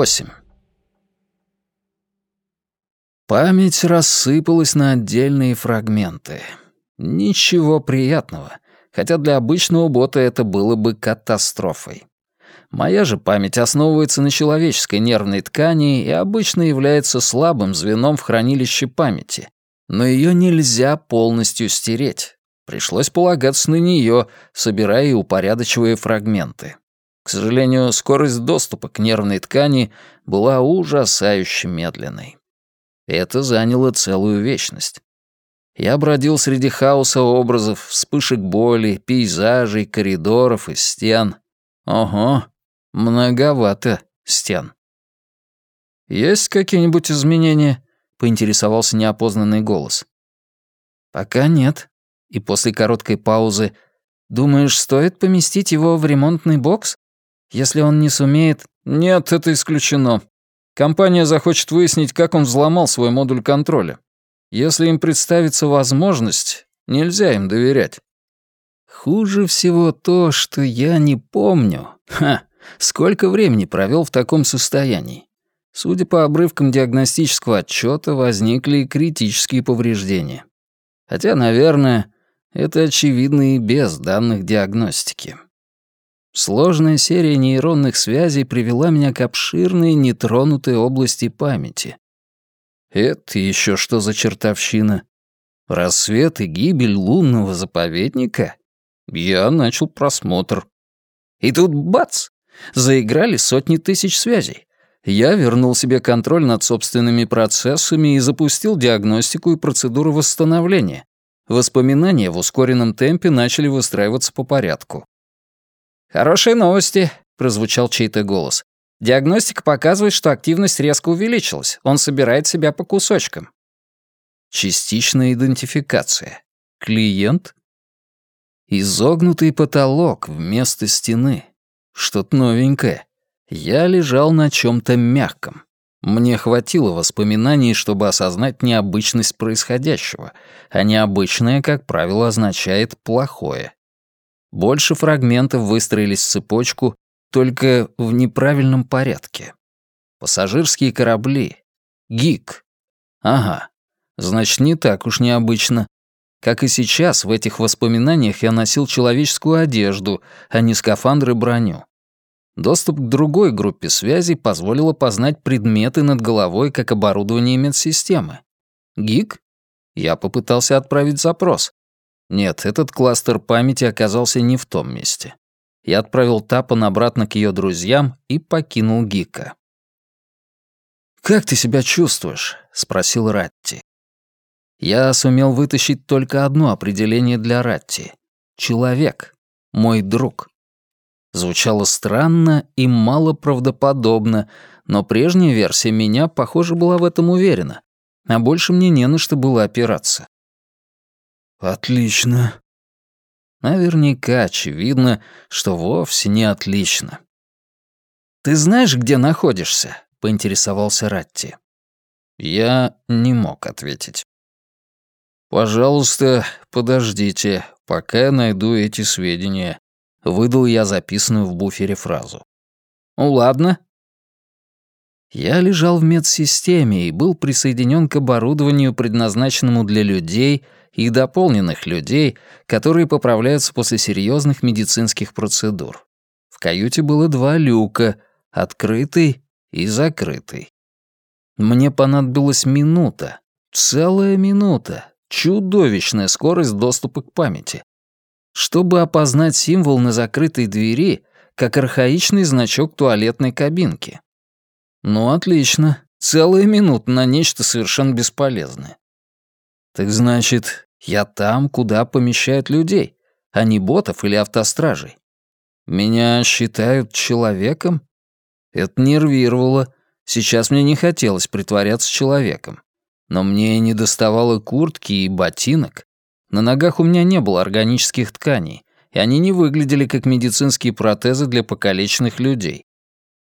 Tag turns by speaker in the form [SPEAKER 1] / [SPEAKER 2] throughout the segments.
[SPEAKER 1] 8. Память рассыпалась на отдельные фрагменты. Ничего приятного, хотя для обычного бота это было бы катастрофой. Моя же память основывается на человеческой нервной ткани и обычно является слабым звеном в хранилище памяти. Но ее нельзя полностью стереть. Пришлось полагаться на нее, собирая и упорядочивая фрагменты. К сожалению, скорость доступа к нервной ткани была ужасающе медленной. Это заняло целую вечность. Я бродил среди хаоса образов, вспышек боли, пейзажей, коридоров и стен. Ого, Многовато стен. «Есть какие-нибудь изменения?» — поинтересовался неопознанный голос. «Пока нет». И после короткой паузы «Думаешь, стоит поместить его в ремонтный бокс? Если он не сумеет...» «Нет, это исключено. Компания захочет выяснить, как он взломал свой модуль контроля. Если им представится возможность, нельзя им доверять». Хуже всего то, что я не помню. Ха, Сколько времени провел в таком состоянии? Судя по обрывкам диагностического отчета, возникли критические повреждения. Хотя, наверное, это очевидно и без данных диагностики. Сложная серия нейронных связей привела меня к обширной нетронутой области памяти. Это еще что за чертовщина? Рассвет и гибель лунного заповедника? Я начал просмотр. И тут бац! Заиграли сотни тысяч связей. Я вернул себе контроль над собственными процессами и запустил диагностику и процедуру восстановления. Воспоминания в ускоренном темпе начали выстраиваться по порядку. «Хорошие новости», — прозвучал чей-то голос. «Диагностика показывает, что активность резко увеличилась. Он собирает себя по кусочкам». Частичная идентификация. Клиент? Изогнутый потолок вместо стены. Что-то новенькое. Я лежал на чем-то мягком. Мне хватило воспоминаний, чтобы осознать необычность происходящего, а необычное, как правило, означает плохое. Больше фрагментов выстроились в цепочку, только в неправильном порядке. Пассажирские корабли. ГИК. Ага. Значит, не так уж необычно. Как и сейчас, в этих воспоминаниях я носил человеческую одежду, а не скафандр и броню. Доступ к другой группе связи позволил опознать предметы над головой как оборудование медсистемы. ГИК? Я попытался отправить запрос. Нет, этот кластер памяти оказался не в том месте. Я отправил Тапан обратно к ее друзьям и покинул ГИКа. «Как ты себя чувствуешь?» — спросил Ратти. Я сумел вытащить только одно определение для Ратти. Человек. Мой друг. Звучало странно и мало правдоподобно, но прежняя версия меня, похоже, была в этом уверена. А больше мне не на что было опираться. «Отлично». Наверняка очевидно, что вовсе не отлично. «Ты знаешь, где находишься?» — поинтересовался Ратти. Я не мог ответить. «Пожалуйста, подождите, пока я найду эти сведения», — выдал я записанную в буфере фразу. «Ну ладно». Я лежал в медсистеме и был присоединен к оборудованию, предназначенному для людей и дополненных людей, которые поправляются после серьезных медицинских процедур. В каюте было два люка — открытый и закрытый. Мне понадобилась минута, целая минута, Чудовищная скорость доступа к памяти. Чтобы опознать символ на закрытой двери, как архаичный значок туалетной кабинки. Ну, отлично. Целая минута на нечто совершенно бесполезное. Так значит, я там, куда помещают людей, а не ботов или автостражей. Меня считают человеком? Это нервировало. Сейчас мне не хотелось притворяться человеком. Но мне не доставало куртки и ботинок. На ногах у меня не было органических тканей, и они не выглядели как медицинские протезы для покалеченных людей.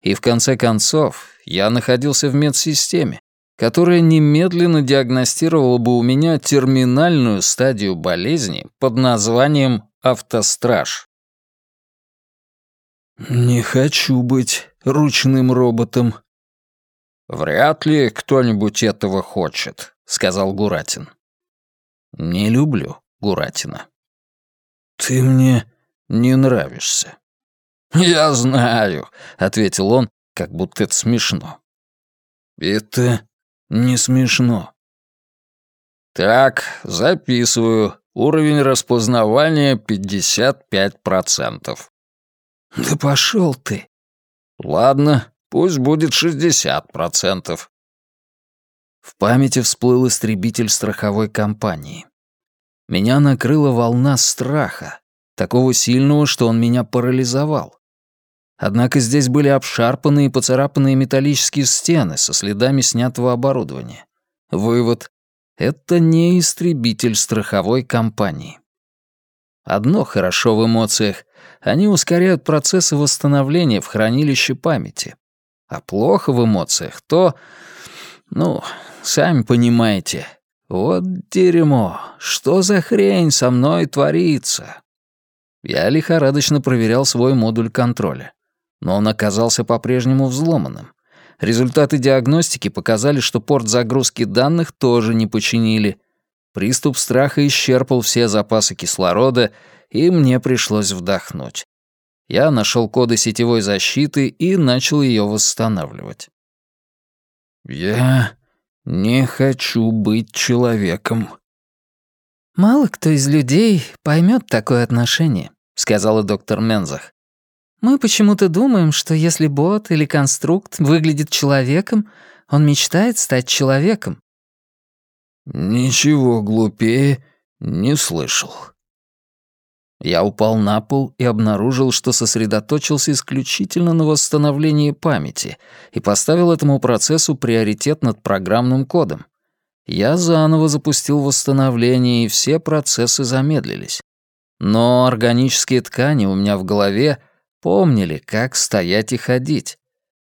[SPEAKER 1] И в конце концов, я находился в медсистеме, которая немедленно диагностировала бы у меня терминальную стадию болезни под названием автостраж. «Не хочу быть ручным роботом», «Вряд ли кто-нибудь этого хочет», — сказал Гуратин. «Не люблю Гуратина». «Ты мне не нравишься». «Я знаю», — ответил он, как будто это смешно. «Это не смешно». «Так, записываю. Уровень распознавания 55%. «Да пошел ты!» «Ладно, пусть будет 60%. В памяти всплыл истребитель страховой компании. Меня накрыла волна страха, такого сильного, что он меня парализовал. Однако здесь были обшарпанные и поцарапанные металлические стены со следами снятого оборудования. Вывод это не истребитель страховой компании. Одно хорошо в эмоциях. Они ускоряют процессы восстановления в хранилище памяти. А плохо в эмоциях то... Ну, сами понимаете. Вот дерьмо. Что за хрень со мной творится? Я лихорадочно проверял свой модуль контроля. Но он оказался по-прежнему взломанным. Результаты диагностики показали, что порт загрузки данных тоже не починили. Приступ страха исчерпал все запасы кислорода, и мне пришлось вдохнуть. Я нашел коды сетевой защиты и начал ее восстанавливать. «Я не хочу быть человеком».
[SPEAKER 2] «Мало кто из людей поймет такое отношение», — сказала доктор Мензах. Мы почему-то думаем, что если бот или конструкт выглядит человеком, он мечтает стать человеком.
[SPEAKER 1] Ничего глупее не слышал. Я упал на пол и обнаружил, что сосредоточился исключительно на восстановлении памяти и поставил этому процессу приоритет над программным кодом. Я заново запустил восстановление, и все процессы замедлились. Но органические ткани у меня в голове — помнили, как стоять и ходить.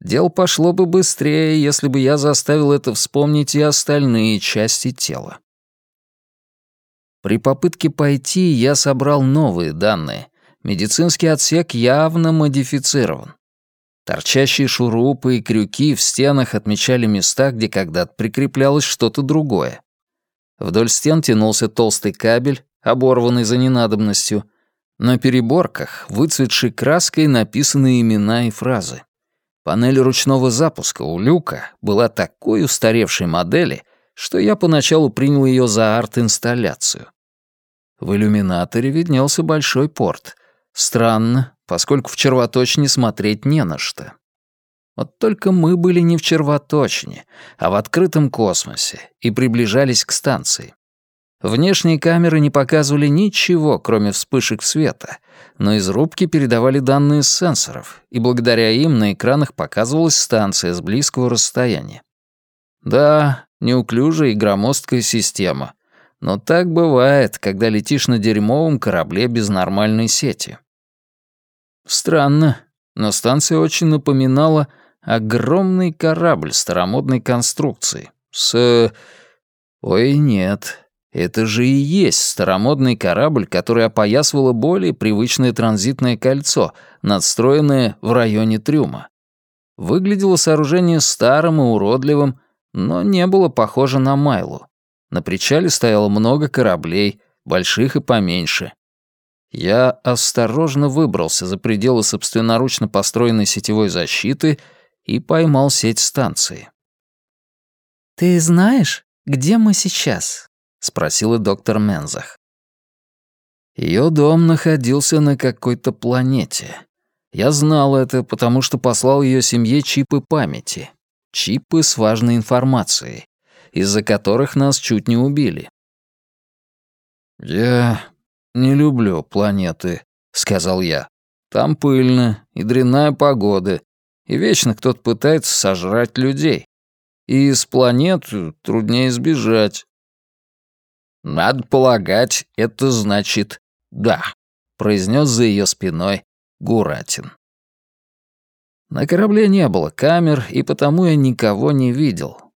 [SPEAKER 1] Дело пошло бы быстрее, если бы я заставил это вспомнить и остальные части тела. При попытке пойти я собрал новые данные. Медицинский отсек явно модифицирован. Торчащие шурупы и крюки в стенах отмечали места, где когда-то прикреплялось что-то другое. Вдоль стен тянулся толстый кабель, оборванный за ненадобностью, на переборках выцветшей краской написаны имена и фразы. Панель ручного запуска у люка была такой устаревшей модели, что я поначалу принял ее за арт-инсталляцию. В иллюминаторе виднелся большой порт. Странно, поскольку в червоточине смотреть не на что. Вот только мы были не в червоточине, а в открытом космосе и приближались к станции. Внешние камеры не показывали ничего, кроме вспышек света, но из рубки передавали данные с сенсоров, и благодаря им на экранах показывалась станция с близкого расстояния. Да, неуклюжая и громоздкая система, но так бывает, когда летишь на дерьмовом корабле без нормальной сети. Странно, но станция очень напоминала огромный корабль старомодной конструкции с... Ой, нет, это же и есть старомодный корабль, который опоясывало более привычное транзитное кольцо, надстроенное в районе трюма. Выглядело сооружение старым и уродливым, но не было похоже на Майлу. На причале стояло много кораблей, больших и поменьше. Я осторожно выбрался за пределы собственноручно построенной сетевой защиты и поймал сеть станции.
[SPEAKER 2] «Ты знаешь, где мы сейчас?» — спросила доктор Мензах.
[SPEAKER 1] Ее дом находился на какой-то планете. Я знал это, потому что послал ее семье чипы памяти. Чипы с важной информацией, из-за которых нас чуть не убили. «Я не люблю планеты», — сказал я. «Там пыльно и дрянная погода, и вечно кто-то пытается сожрать людей. И с планет труднее сбежать. «Надо полагать, это значит «да», — произнес за ее спиной Гуратин. На корабле не было камер, и потому я никого не видел.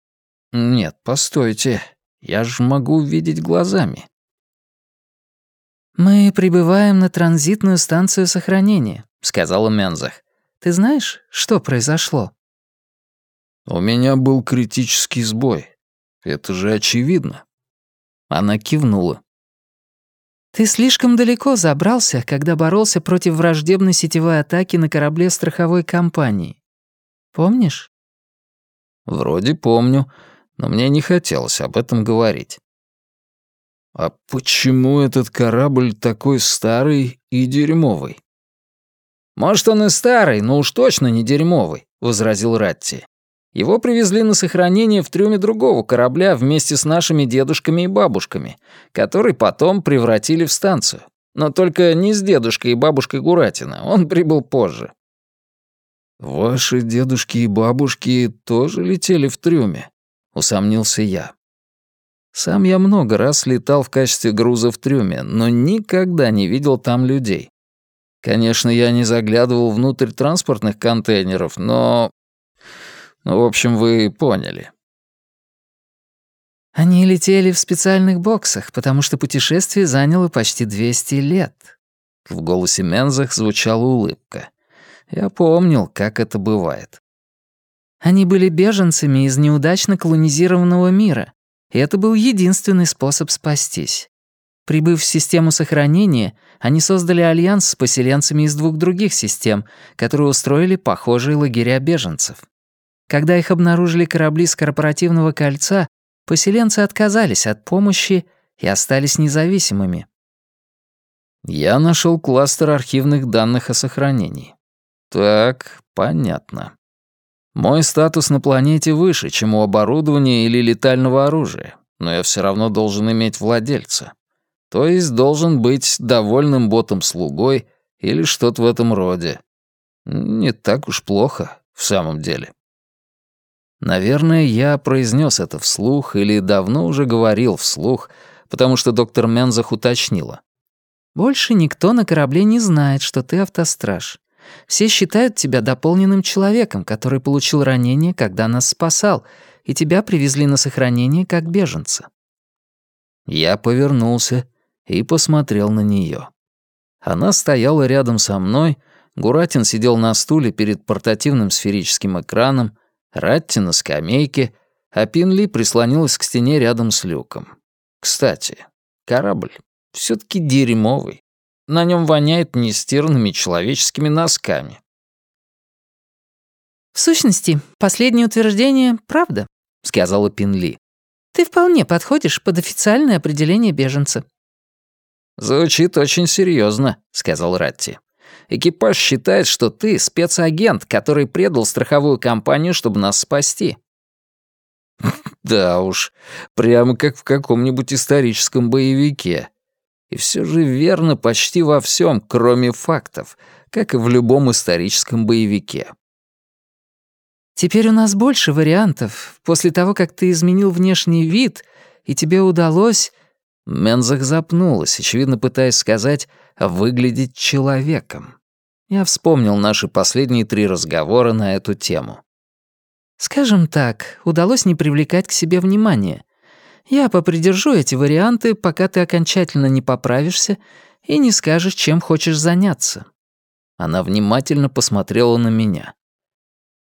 [SPEAKER 1] Нет, постойте, я же могу видеть глазами.
[SPEAKER 2] «Мы прибываем на транзитную станцию сохранения», — сказала Мензах. «Ты знаешь, что произошло?»
[SPEAKER 1] «У меня был критический сбой. Это же очевидно». Она кивнула.
[SPEAKER 2] «Ты слишком далеко забрался, когда боролся против враждебной сетевой атаки на корабле страховой компании. Помнишь?»
[SPEAKER 1] «Вроде помню, но мне не хотелось об этом говорить». «А почему этот корабль такой старый и дерьмовый?»
[SPEAKER 3] «Может, он и старый, но уж точно не дерьмовый», — возразил Ратти. «Его привезли на сохранение в трюме другого корабля вместе с нашими дедушками и бабушками, который потом превратили в станцию. Но только не с дедушкой и бабушкой Гуратина, он прибыл позже».
[SPEAKER 1] «Ваши дедушки и бабушки тоже летели в трюме?» — усомнился я. Сам я много раз летал в качестве груза в трюме, но никогда не видел там людей. Конечно, я не заглядывал внутрь транспортных контейнеров, но... Ну, в общем, вы поняли.
[SPEAKER 2] Они летели в специальных боксах, потому что путешествие заняло почти 200 лет.
[SPEAKER 1] В голосе Мензах звучала улыбка. Я помнил, как это бывает.
[SPEAKER 2] Они были беженцами из неудачно колонизированного мира, и это был единственный способ спастись. Прибыв в систему сохранения, они создали альянс с поселенцами из двух других систем, которые устроили похожие лагеря беженцев. Когда их обнаружили корабли с корпоративного кольца, поселенцы отказались от помощи и остались независимыми.
[SPEAKER 1] Я нашел кластер архивных данных о сохранении. Так, понятно. Мой статус на планете выше, чем у оборудования или летального оружия, но я все равно должен иметь владельца. То есть должен быть довольным ботом-слугой или что-то в этом роде. Не так уж плохо, в самом деле. Наверное, я произнес это вслух или давно уже говорил вслух, потому что доктор Мензах уточнила.
[SPEAKER 2] «Больше никто на корабле не знает, что ты автостраж. Все считают тебя дополненным человеком, который получил ранение, когда нас спасал, и тебя привезли на сохранение как беженца».
[SPEAKER 1] Я повернулся и посмотрел на нее. Она стояла рядом со мной, Гуратин сидел на стуле перед портативным сферическим экраном, Ратти на скамейке, а Пинли прислонилась к стене рядом с люком. Кстати, корабль все таки дерьмовый. На нем воняет нестиранными человеческими носками.
[SPEAKER 2] «В сущности, последнее утверждение — правда», — сказала Пинли. «Ты вполне подходишь под официальное определение беженца».
[SPEAKER 3] «Звучит очень серьезно, сказал Ратти. «Экипаж считает, что ты спецагент, который предал страховую компанию, чтобы нас спасти».
[SPEAKER 1] «Да уж, прямо как в каком-нибудь историческом боевике», и все же верно почти во всем, кроме фактов, как и в любом историческом боевике.
[SPEAKER 2] «Теперь у нас больше вариантов. После того, как ты изменил внешний вид, и тебе удалось...»
[SPEAKER 1] Мензах запнулась, очевидно пытаясь сказать «выглядеть человеком». Я вспомнил наши последние три разговора на эту тему.
[SPEAKER 2] «Скажем так, удалось не привлекать к себе внимания, я попридержу эти варианты, пока ты окончательно не поправишься и не скажешь, чем хочешь заняться».
[SPEAKER 1] Она внимательно посмотрела на меня.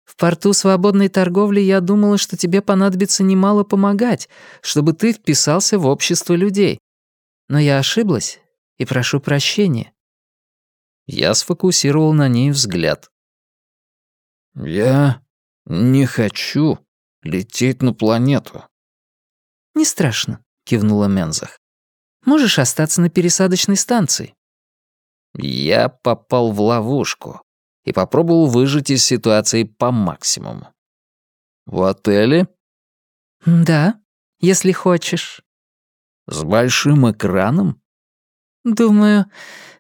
[SPEAKER 2] «В порту свободной торговли я думала, что тебе понадобится немало помогать, чтобы ты вписался в общество людей. Но я ошиблась и прошу прощения».
[SPEAKER 1] Я сфокусировал на ней взгляд. «Я не хочу лететь на планету»,
[SPEAKER 2] «Не страшно», — кивнула Мензах. «Можешь остаться на пересадочной станции».
[SPEAKER 1] Я попал в ловушку и попробовал выжить из ситуации по максимуму. «В отеле?»
[SPEAKER 2] «Да, если хочешь».
[SPEAKER 1] «С большим экраном?»
[SPEAKER 2] «Думаю,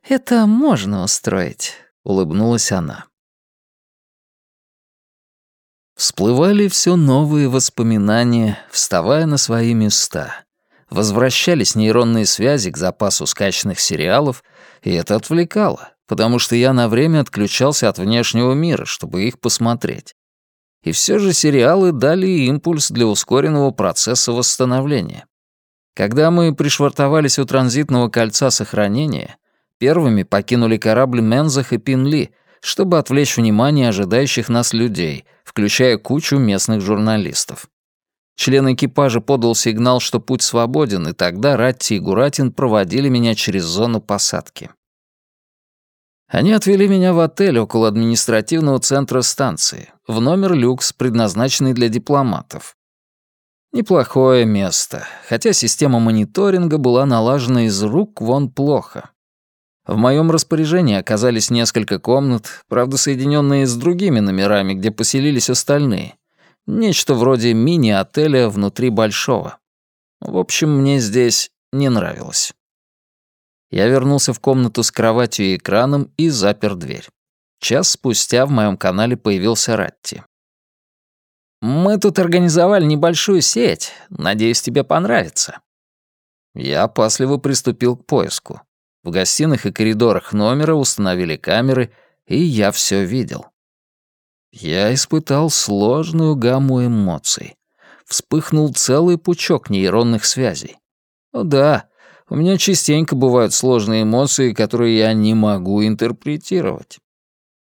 [SPEAKER 2] это можно устроить», — улыбнулась она.
[SPEAKER 1] Всплывали все новые воспоминания, вставая на свои места. Возвращались нейронные связи к запасу скачанных сериалов, и это отвлекало, потому что я на время отключался от внешнего мира, чтобы их посмотреть. И все же сериалы дали импульс для ускоренного процесса восстановления. Когда мы пришвартовались у транзитного кольца сохранения, первыми покинули корабль Мензах и Пинли, чтобы отвлечь внимание ожидающих нас людей, включая кучу местных журналистов. Член экипажа подал сигнал, что путь свободен, и тогда Ратти и Гуратин проводили меня через зону посадки. Они отвели меня в отель около административного центра станции, в номер люкс, предназначенный для дипломатов. Неплохое место, хотя система мониторинга была налажена из рук вон плохо. В моем распоряжении оказались несколько комнат, правда, соединенные с другими номерами, где поселились остальные. Нечто вроде мини-отеля внутри большого. В общем, мне здесь не нравилось. Я вернулся в комнату с кроватью и экраном и запер дверь. Час спустя в моем канале появился Ратти. «Мы тут организовали небольшую сеть. Надеюсь, тебе понравится». Я опасливо приступил к поиску. В гостиных и коридорах номера установили камеры, и я все видел. Я испытал сложную гамму эмоций. Вспыхнул целый пучок нейронных связей. О да, у меня частенько бывают сложные эмоции, которые я не могу интерпретировать.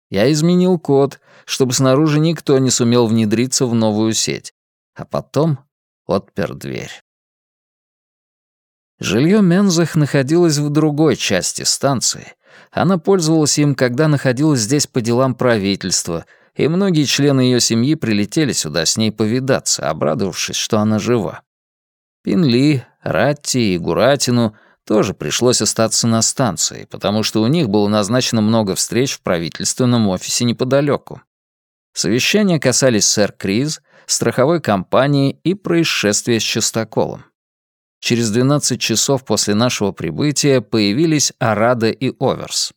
[SPEAKER 1] Я изменил код, чтобы снаружи никто не сумел внедриться в новую сеть, а потом отпер дверь. Жилье Мензах находилось в другой части станции. Она пользовалась им, когда находилась здесь по делам правительства, и многие члены ее семьи прилетели сюда с ней повидаться, обрадовавшись, что она жива. Пинли, Ратти и Гуратину тоже пришлось остаться на станции, потому что у них было назначено много встреч в правительственном офисе неподалеку. Совещания касались сэр Криз, страховой компании и происшествия с Частоколом. Через 12 часов после нашего прибытия появились Арада и Оверс.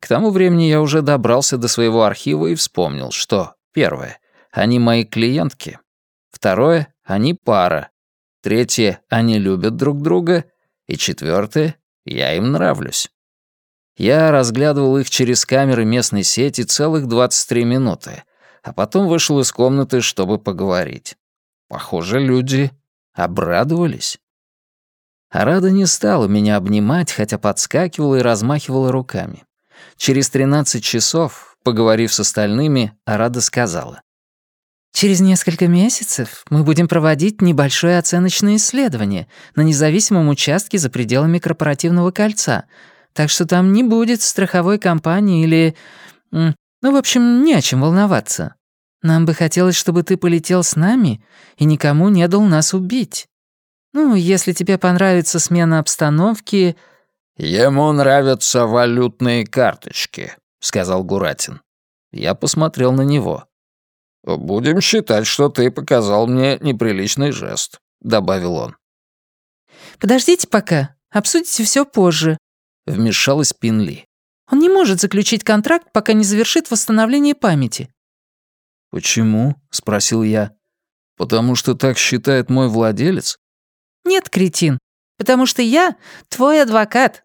[SPEAKER 1] К тому времени я уже добрался до своего архива и вспомнил, что, первое, они мои клиентки, второе, они пара, Третье — они любят друг друга. И четвертое — я им нравлюсь. Я разглядывал их через камеры местной сети целых 23 минуты, а потом вышел из комнаты, чтобы поговорить. Похоже, люди обрадовались. Арада не стала меня обнимать, хотя подскакивала и размахивала руками. Через 13 часов, поговорив с остальными, Арада сказала. Через несколько месяцев мы будем проводить небольшое оценочное исследование на независимом участке за пределами корпоративного кольца, так что там не будет страховой компании или... Ну, в общем, не о чем волноваться. Нам бы хотелось, чтобы ты полетел с нами и никому не дал нас убить. Ну, если тебе понравится смена обстановки...» «Ему нравятся валютные карточки», — сказал Гуратин. Я посмотрел на него. «Будем считать, что ты показал мне неприличный жест», — добавил он.
[SPEAKER 2] «Подождите пока, обсудите все позже», — вмешалась Пинли. «Он не может заключить контракт, пока не завершит восстановление памяти».
[SPEAKER 1] «Почему?» — спросил я. «Потому что так считает мой владелец?»
[SPEAKER 2] «Нет, кретин, потому что я твой адвокат».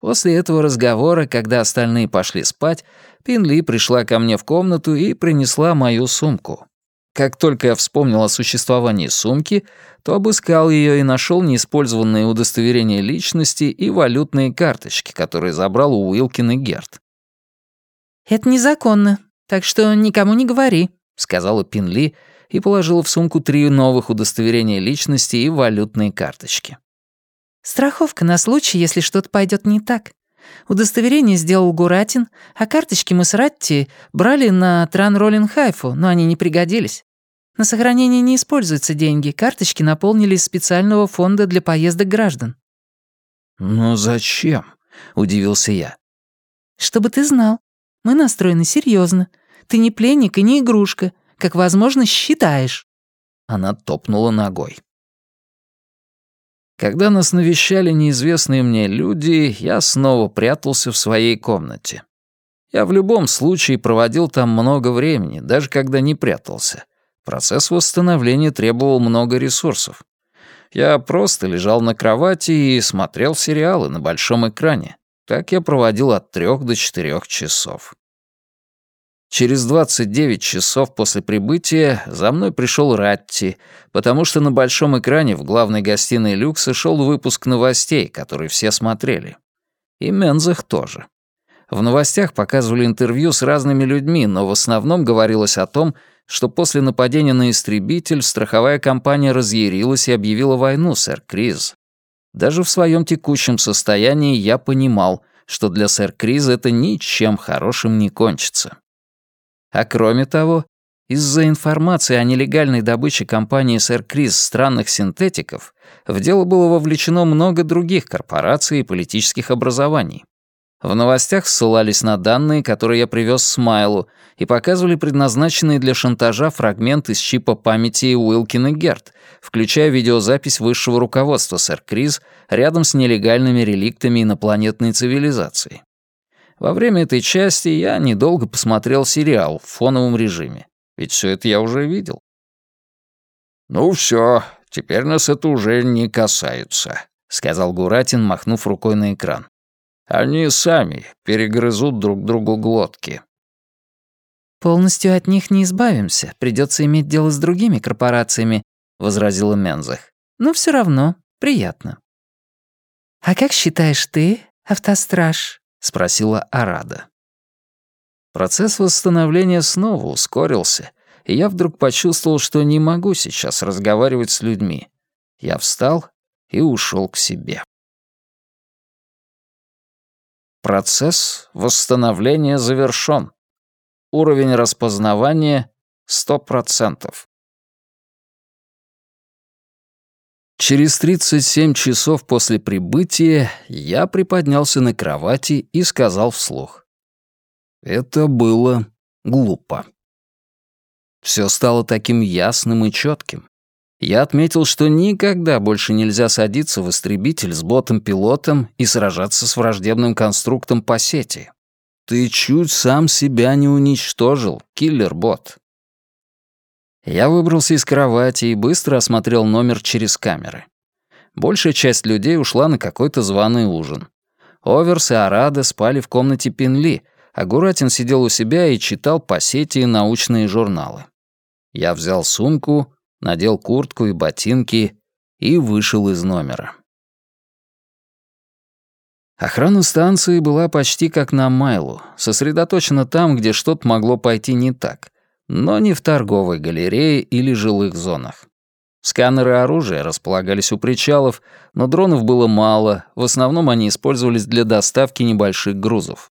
[SPEAKER 1] После этого разговора, когда остальные пошли спать, Пинли пришла ко мне в комнату и принесла мою сумку. Как только я вспомнил о существовании сумки, то обыскал ее и нашел неиспользованные удостоверения личности и валютные карточки, которые забрал у Уилкин и Герт.
[SPEAKER 2] «Это незаконно, так что никому не говори», — сказала
[SPEAKER 1] Пинли и положила в сумку три новых удостоверения личности и валютные карточки.
[SPEAKER 2] «Страховка на случай, если что-то пойдет не так. Удостоверение сделал Гуратин, а карточки мы с Ратти брали на Тран-Роллин Хайфу, но они не пригодились. На сохранение не используются деньги, карточки наполнили из специального фонда для поездок граждан».
[SPEAKER 1] «Но зачем?» — удивился я.
[SPEAKER 2] «Чтобы ты знал, мы настроены серьезно. Ты не пленник и не игрушка, как, возможно, считаешь».
[SPEAKER 1] Она топнула ногой. Когда нас навещали неизвестные мне люди, я снова прятался в своей комнате. Я в любом случае проводил там много времени, даже когда не прятался. Процесс восстановления требовал много ресурсов. Я просто лежал на кровати и смотрел сериалы на большом экране. Так я проводил от трех до четырех часов. Через 29 часов после прибытия за мной пришел Ратти, потому что на большом экране в главной гостиной люкса шел выпуск новостей, который все смотрели. И Мензах тоже. В новостях показывали интервью с разными людьми, но в основном говорилось о том, что после нападения на истребитель страховая компания разъярилась и объявила войну, сэр Криз. Даже в своем текущем состоянии я понимал, что для сэр Криза это ничем хорошим не кончится. А кроме того, из-за информации о нелегальной добыче компании сэр Криз странных синтетиков в дело было вовлечено много других корпораций и политических образований. В новостях ссылались на данные, которые я привез Смайлу, и показывали предназначенные для шантажа фрагменты из чипа памяти Уилкин и Герт, включая видеозапись высшего руководства сэр Криз рядом с нелегальными реликтами инопланетной цивилизации. Во время этой части я недолго посмотрел сериал в фоновом режиме, ведь все это я уже видел. «Ну все, теперь нас это уже не касается», — сказал Гуратин, махнув рукой на экран. Они сами перегрызут друг другу глотки.
[SPEAKER 2] «Полностью от них не избавимся. Придется иметь дело с другими корпорациями», — возразила Мензах. «Но все равно приятно». «А как считаешь ты, автостраж?» — спросила Арада.
[SPEAKER 1] Процесс восстановления снова ускорился, и я вдруг почувствовал, что не могу сейчас разговаривать с людьми. Я встал и ушел к себе. Процесс восстановления завершён. Уровень распознавания — 100%. Через 37 часов после прибытия я приподнялся на кровати и сказал вслух. Это было глупо. Все стало таким ясным и четким. Я отметил, что никогда больше нельзя садиться в истребитель с ботом-пилотом и сражаться с враждебным конструктом по сети. Ты чуть сам себя не уничтожил, киллер-бот. Я выбрался из кровати и быстро осмотрел номер через камеры. Большая часть людей ушла на какой-то званый ужин. Оверс и Арада спали в комнате Пинли, а Гуратин сидел у себя и читал по сети научные журналы. Я взял сумку, надел куртку и ботинки и вышел из номера. Охрана станции была почти как на Майлу, сосредоточена там, где что-то могло пойти не так, но не в торговой галерее или жилых зонах. Сканеры оружия располагались у причалов, но дронов было мало, в основном они использовались для доставки небольших грузов.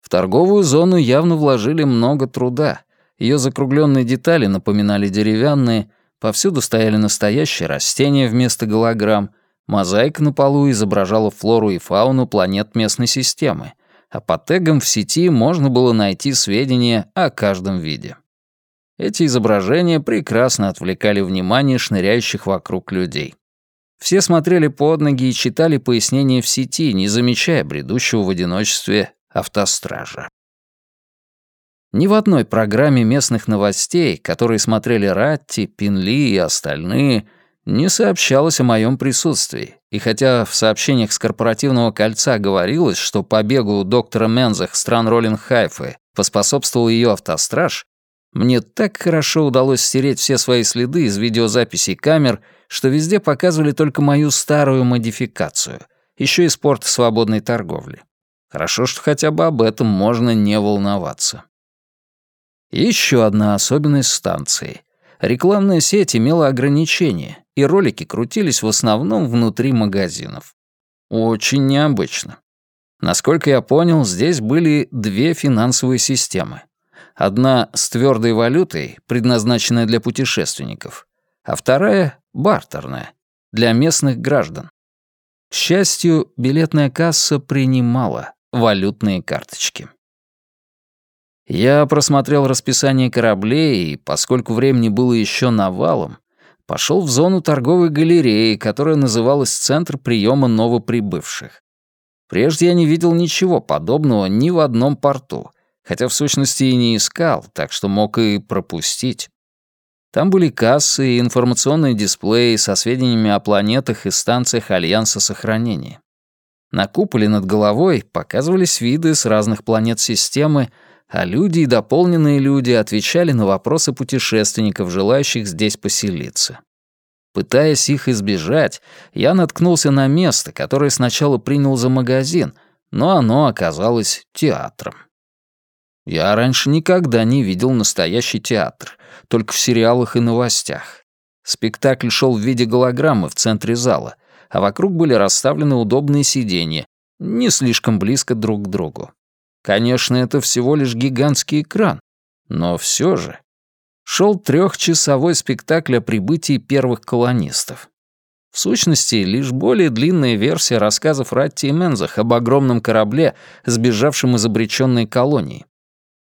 [SPEAKER 1] В торговую зону явно вложили много труда. Ее закругленные детали напоминали деревянные, Повсюду стояли настоящие растения вместо голограмм, мозаика на полу изображала флору и фауну планет местной системы, а по тегам в сети можно было найти сведения о каждом виде. Эти изображения прекрасно отвлекали внимание шныряющих вокруг людей. Все смотрели под ноги и читали пояснения в сети, не замечая бредущего в одиночестве автостража. Ни в одной программе местных новостей, которые смотрели Ратти, Пинли и остальные, не сообщалось о моем присутствии. И хотя в сообщениях с корпоративного кольца говорилось, что побегу доктора Мензах стран Роллин Хайфы поспособствовал ее автостраж, мне так хорошо удалось стереть все свои следы из видеозаписей камер, что везде показывали только мою старую модификацию, еще и спорт свободной торговли. Хорошо, что хотя бы об этом можно не волноваться. Еще одна особенность станции. Рекламная сеть имела ограничения, и ролики крутились в основном внутри магазинов. Очень необычно. Насколько я понял, здесь были две финансовые системы. Одна с твердой валютой, предназначенная для путешественников, а вторая — бартерная, для местных граждан. К счастью, билетная касса принимала валютные карточки. Я просмотрел расписание кораблей, и, поскольку времени было еще навалом, пошел в зону торговой галереи, которая называлась «Центр приема новоприбывших». Прежде я не видел ничего подобного ни в одном порту, хотя в сущности и не искал, так что мог и пропустить. Там были кассы и информационные дисплеи со сведениями о планетах и станциях Альянса сохранения. На куполе над головой показывались виды с разных планет системы, а люди и дополненные люди отвечали на вопросы путешественников, желающих здесь поселиться. Пытаясь их избежать, я наткнулся на место, которое сначала принял за магазин, но оно оказалось театром. Я раньше никогда не видел настоящий театр, только в сериалах и новостях. Спектакль шел в виде голограммы в центре зала, а вокруг были расставлены удобные сиденья, не слишком близко друг к другу. Конечно, это всего лишь гигантский экран, но все же. Шел трехчасовой спектакль о прибытии первых колонистов. В сущности, лишь более длинная версия рассказов Ратти и Мензах об огромном корабле, сбежавшем из обреченной колонии.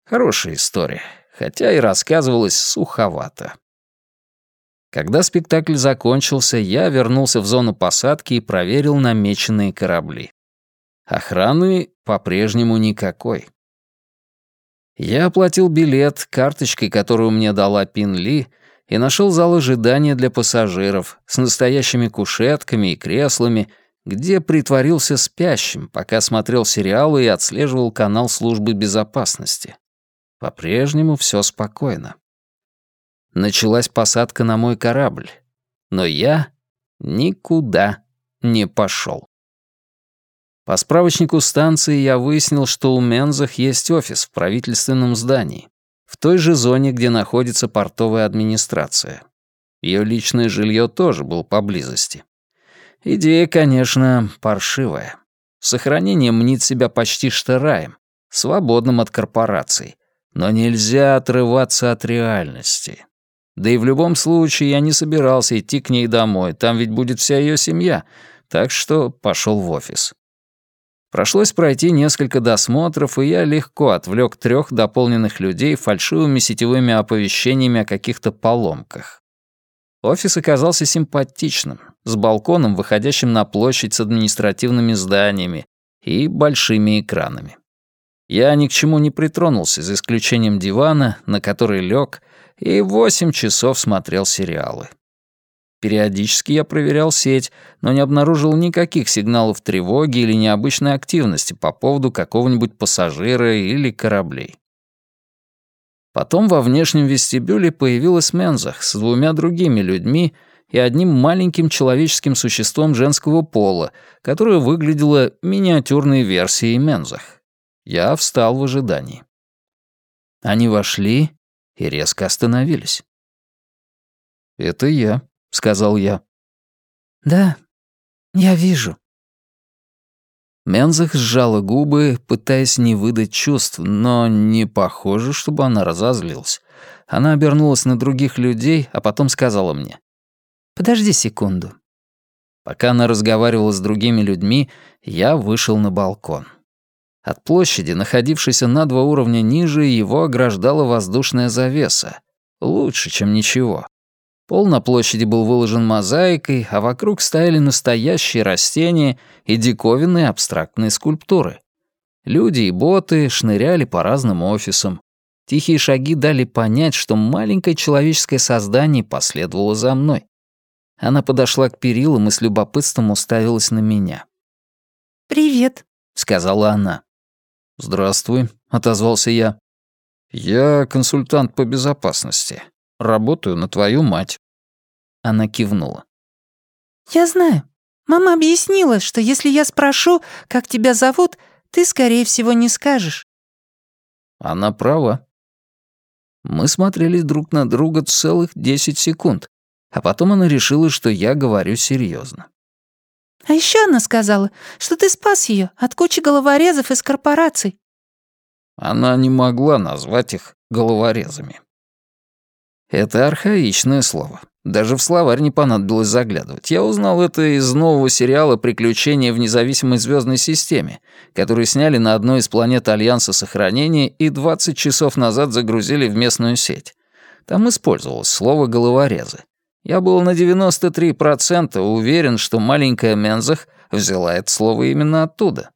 [SPEAKER 1] Хорошая история, хотя и рассказывалась суховато. Когда спектакль закончился, я вернулся в зону посадки и проверил намеченные корабли. Охраны по-прежнему никакой. Я оплатил билет карточкой, которую мне дала Пин Ли, и нашел зал ожидания для пассажиров с настоящими кушетками и креслами, где притворился спящим, пока смотрел сериалы и отслеживал канал службы безопасности. По-прежнему все спокойно. Началась посадка на мой корабль, но я никуда не пошел. По справочнику станции я выяснил, что у Мензах есть офис в правительственном здании, в той же зоне, где находится портовая администрация. Ее личное жилье тоже было поблизости. Идея, конечно, паршивая. Сохранение мнит себя почти что раем, свободным от корпораций. Но нельзя отрываться от реальности. Да и в любом случае я не собирался идти к ней домой, там ведь будет вся ее семья, так что пошел в офис. Пришлось пройти несколько досмотров, и я легко отвлек трех дополненных людей фальшивыми сетевыми оповещениями о каких-то поломках. Офис оказался симпатичным, с балконом, выходящим на площадь с административными зданиями и большими экранами. Я ни к чему не притронулся, за исключением дивана, на который лег, и восемь часов смотрел сериалы. Периодически я проверял сеть, но не обнаружил никаких сигналов тревоги или необычной активности по поводу какого-нибудь пассажира или кораблей. Потом во внешнем вестибюле появилась Мензах с двумя другими людьми и одним маленьким человеческим существом женского пола, которое выглядело миниатюрной версией Мензах. Я встал в ожидании. Они вошли и резко остановились. «Это я», — сказал я.
[SPEAKER 2] «Да, я вижу».
[SPEAKER 1] Мензах сжала губы, пытаясь не выдать чувств, но не похоже, чтобы она разозлилась. Она обернулась на других людей, а потом сказала мне.
[SPEAKER 2] «Подожди секунду».
[SPEAKER 1] Пока она разговаривала с другими людьми, я вышел на балкон. От площади, находившейся на два уровня ниже, его ограждала воздушная завеса. Лучше, чем ничего. Пол на площади был выложен мозаикой, а вокруг стояли настоящие растения и диковинные абстрактные скульптуры. Люди и боты шныряли по разным офисам. Тихие шаги дали понять, что маленькое человеческое создание последовало за мной. Она подошла к перилам и с любопытством уставилась на меня.
[SPEAKER 2] «Привет», —
[SPEAKER 1] сказала она. «Здравствуй», — отозвался я. «Я консультант по безопасности. Работаю на твою мать». Она кивнула.
[SPEAKER 2] «Я знаю. Мама объяснила, что если я спрошу, как тебя зовут, ты, скорее всего, не скажешь».
[SPEAKER 1] Она права. Мы смотрели друг на друга целых десять секунд, а потом она решила, что я говорю серьезно.
[SPEAKER 2] А еще она сказала, что ты спас ее от кучи головорезов из корпораций.
[SPEAKER 1] Она не могла назвать их головорезами. Это архаичное слово. Даже в словарь не понадобилось заглядывать. Я узнал это из нового сериала «Приключения в независимой звездной системе», который сняли на одной из планет Альянса Сохранения и 20 часов назад загрузили в местную сеть. Там использовалось слово «головорезы». Я был на 93% уверен, что маленькая Мензах взяла это слово именно оттуда.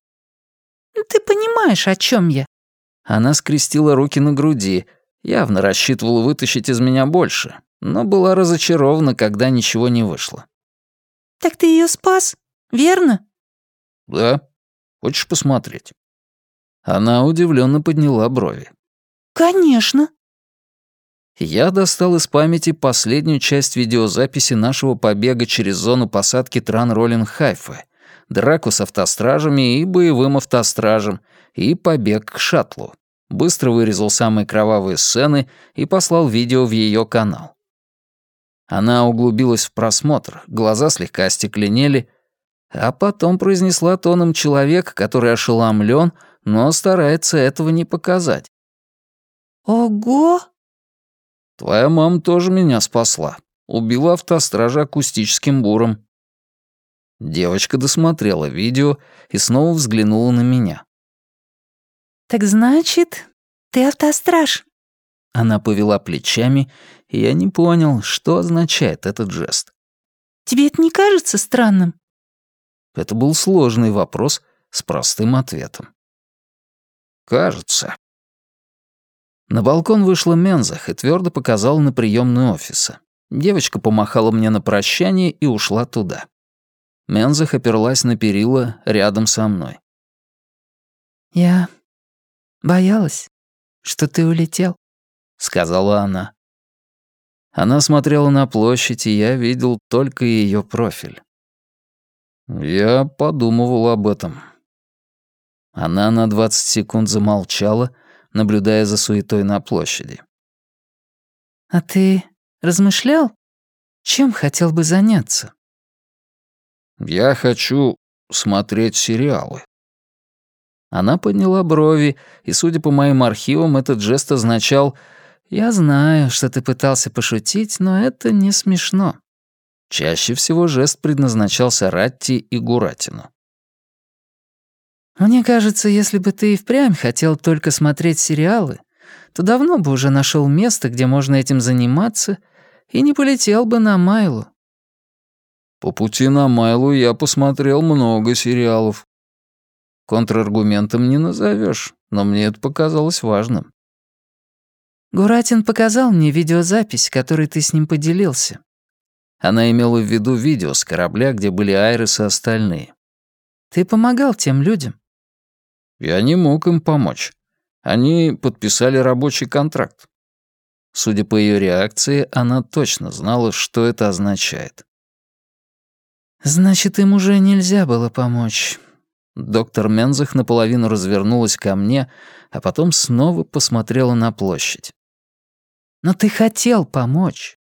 [SPEAKER 2] «Ты понимаешь, о чем я?»
[SPEAKER 1] Она скрестила руки на груди, явно рассчитывала вытащить из меня больше, но была разочарована, когда ничего не вышло.
[SPEAKER 2] «Так ты ее спас, верно?»
[SPEAKER 1] «Да. Хочешь посмотреть?» Она удивленно подняла брови.
[SPEAKER 2] «Конечно».
[SPEAKER 1] Я достал из памяти последнюю часть видеозаписи нашего побега через зону посадки Тран-Роллин Хайфы, драку с автостражами и боевым автостражем, и побег к шаттлу. Быстро вырезал самые кровавые сцены и послал видео в ее канал. Она углубилась в просмотр, глаза слегка остекленели, а потом произнесла тоном человека, который ошеломлен, но старается этого не показать.
[SPEAKER 2] «Ого!»
[SPEAKER 1] «Твоя мама тоже меня спасла. Убила автостража акустическим буром». Девочка досмотрела видео и снова взглянула на меня.
[SPEAKER 2] «Так значит, ты автостраж?»
[SPEAKER 1] Она повела плечами, и я не понял, что означает этот жест.
[SPEAKER 2] «Тебе это не кажется странным?»
[SPEAKER 1] Это был сложный вопрос с простым ответом. «Кажется». На балкон вышла Мензах и твердо показала на приемную офиса. Девочка помахала мне на прощание и ушла туда. Мензах оперлась на перила рядом со мной.
[SPEAKER 2] «Я боялась, что ты улетел», — сказала она.
[SPEAKER 1] Она смотрела на площадь, и я видел только ее профиль. Я подумывал об этом. Она на 20 секунд замолчала, наблюдая за суетой на площади.
[SPEAKER 2] «А ты размышлял, чем хотел бы заняться?»
[SPEAKER 1] «Я хочу смотреть сериалы». Она подняла брови, и, судя по моим архивам, этот жест означал «Я знаю, что ты пытался пошутить, но это не смешно». Чаще всего жест предназначался Ратти и Гуратину.
[SPEAKER 2] «Мне кажется, если бы ты и впрямь хотел только смотреть сериалы, то давно бы уже нашел место, где можно этим заниматься, и не полетел бы на Майлу».
[SPEAKER 1] «По пути на Майлу я посмотрел много сериалов», Контраргументом не назовешь, но мне это показалось важным.
[SPEAKER 2] Гуратин показал мне видеозапись, которой ты с ним поделился.
[SPEAKER 1] Она имела в виду видео с корабля, где были Айрес и остальные.
[SPEAKER 2] Ты помогал тем людям.
[SPEAKER 1] Я не мог им помочь. Они подписали рабочий контракт. Судя по ее реакции, она точно знала, что это означает.
[SPEAKER 2] «Значит, им уже нельзя было помочь.
[SPEAKER 1] Доктор Мензах наполовину развернулась ко мне, а потом снова посмотрела на площадь.
[SPEAKER 2] «Но ты хотел помочь».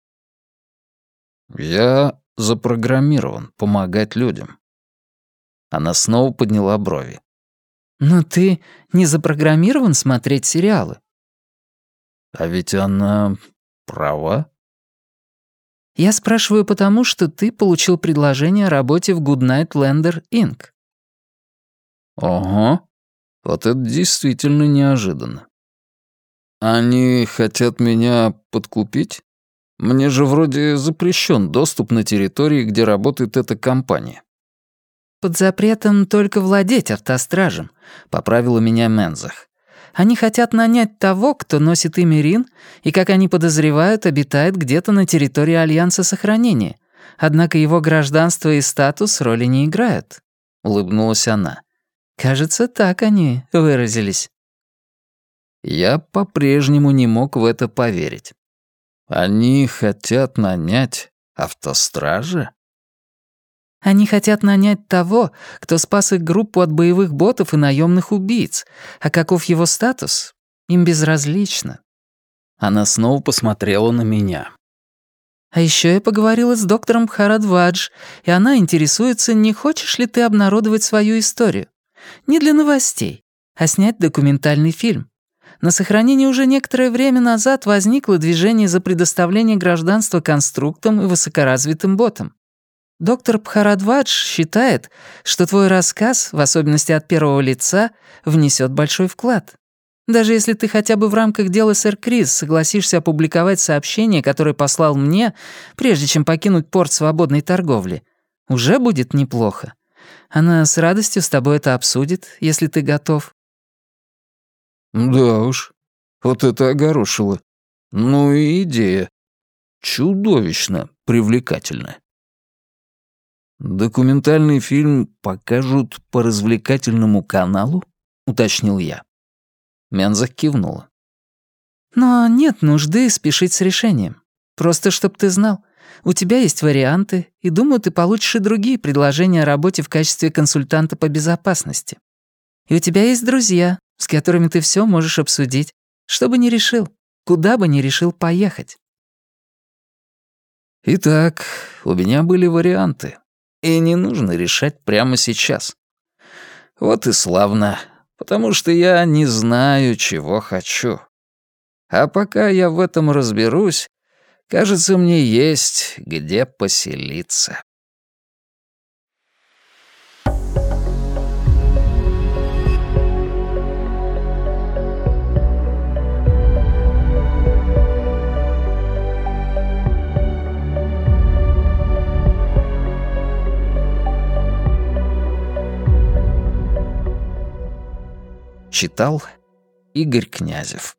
[SPEAKER 1] «Я запрограммирован помогать людям». Она снова подняла брови.
[SPEAKER 2] «Но ты не запрограммирован смотреть сериалы».
[SPEAKER 1] «А ведь она права».
[SPEAKER 2] «Я спрашиваю потому, что ты получил предложение о работе в Goodnight Lander Inc.
[SPEAKER 1] Ого, вот это действительно неожиданно. Они хотят меня подкупить? Мне же вроде запрещен доступ на территории, где работает эта компания.
[SPEAKER 2] Под запретом только владеть автостражем, поправила меня Мензах. Они хотят нанять того, кто носит имя Рин и, как они подозревают, обитает где-то на территории Альянса Сохранения. Однако его гражданство и статус роли не играют. Улыбнулась она. Кажется, так они выразились.
[SPEAKER 1] Я по-прежнему не мог в это поверить. Они хотят нанять автостража?
[SPEAKER 2] Они хотят нанять того, кто спас их группу от боевых ботов и наемных убийц, а каков его статус, им безразлично.
[SPEAKER 1] Она снова посмотрела на меня.
[SPEAKER 2] А еще я поговорила с доктором Харадвадж, и она интересуется, не хочешь ли ты обнародовать свою историю. Не для новостей, а снять документальный фильм. На сохранении уже некоторое время назад возникло движение за предоставление гражданства конструктам и высокоразвитым ботам. Доктор Пхарадвадж считает, что твой рассказ, в особенности от первого лица, внесет большой вклад. Даже если ты хотя бы в рамках дела сэр Крис согласишься опубликовать сообщение, которое послал мне, прежде чем покинуть порт свободной торговли, уже будет неплохо. Она с радостью с тобой это обсудит, если ты готов».
[SPEAKER 1] «Да уж, вот это огорошило. Ну и идея. Чудовищно привлекательная». «Документальный фильм покажут по развлекательному каналу?» — уточнил я. Мензах кивнула.
[SPEAKER 2] «Но нет нужды спешить с решением. Просто чтоб ты знал, У тебя есть варианты, и, думаю, ты получишь и другие предложения о работе в качестве консультанта по безопасности. И у тебя есть друзья, с которыми ты все можешь обсудить, что бы ни решил, куда бы ни решил поехать.
[SPEAKER 1] Итак, у меня были варианты, и не нужно решать прямо сейчас. Вот и славно, потому что я не знаю, чего хочу. А пока я в этом разберусь, кажется, мне есть где поселиться. Читал Игорь Князев